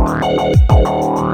Bye.